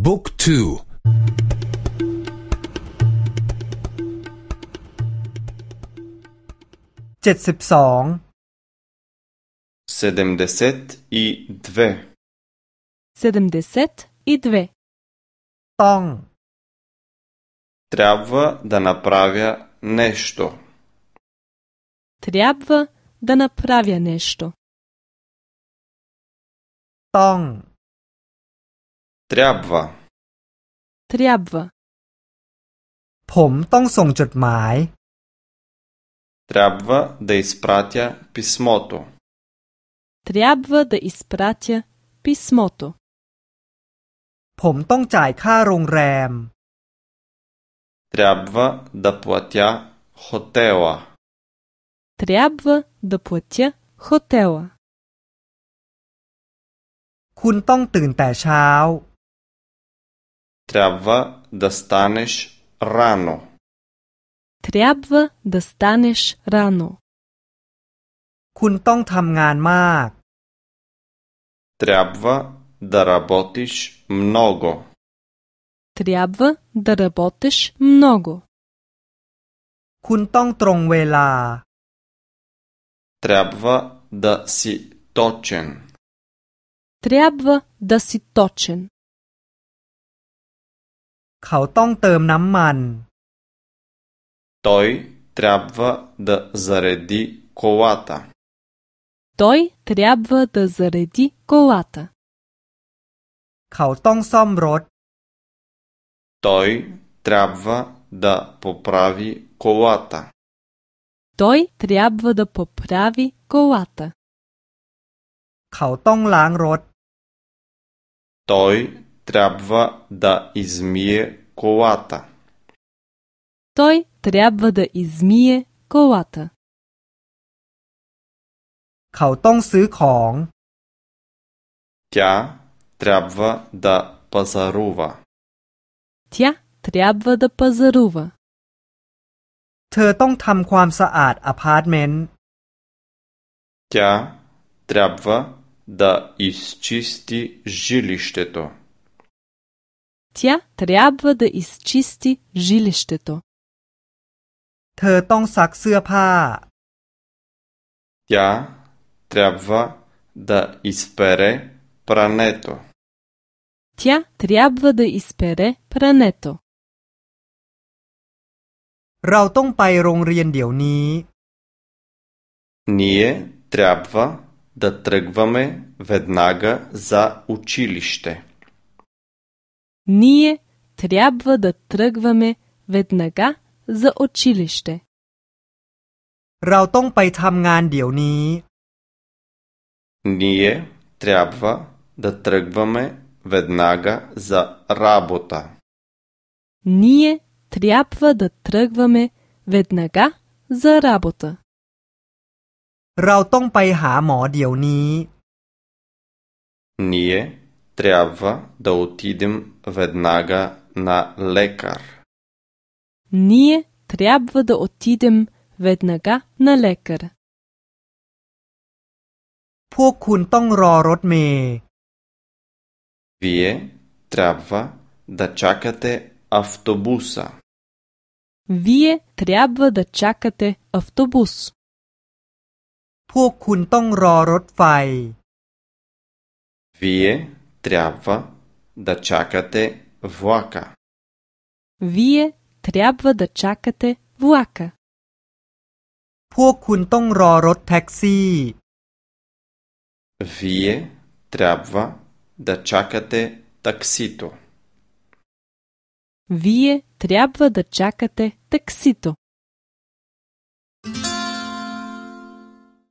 Book تو جد سب سون سدمدست Трябва да направя нещо. Трябва да направя нещо. Тон. трябва Трябва. ผมต้องส่งจดหมาย трябва да изпратя писмото Трябва да изпратя писмото. ผมต้องจ่ายค่าโรงแรม трябва да платя хотела Трябва да платя хотела. คุณต้องตื่นแต่เช้า трябва да станеш рано Трябва да станеш рано. คุณต้องทำงานมาก трябва да работиш много Трябва да работиш много. คุณต้องตรงเวลา трябва да си точен Трябва да си точен. เขาต้องเติมน้ำมัน той трябва да зареди колата Той трябва да зареди колата. เขาต้องซ่อมรถ той трябва да поправи колата Той трябва да поправи колата. เขาต้องล้างรถ той трябва да измие колата Той трябва да измие колата. เขาต้องซื้อของ тя трябва да пазарува Тя трябва да пазарува. เธอต้องทำความสะอาดอพาร์ตเมนต์ тя трябва да изчисти жилището Тя трябва да изчисти жилището. เธอต้องซักเสื้อผ้า тя трябва да изпере прането Тя трябва да изпере прането. เราต้องไปโรงเรียนเดี๋ยวนี้ ние трябва да тръгваме веднага за училище Ние трябва да тръгваме веднага за училище. เราต้องไปทำงานเดี๋ยวนี้ ние трябва да тръгваме веднага за работа Ние трябва да тръгваме веднага за работа. เราต้องไปหาหมอเดี๋ยวนี้ ние трябва да отидем веднага на лекар Ние трябва да отидем веднага на лекар. พวกคุณต้องรอรถเมล์ Вие трябва да чакате автобуса. Вие трябва да чакате автобус. พวกคุณต้องรอรถไฟ Вие трябва да чакате влака. Вие трябва да чакате влака. พวกคุณต้องรอรถแท็กซี่ Вие трябва да чакате таксито. Вие трябва да чакате таксито.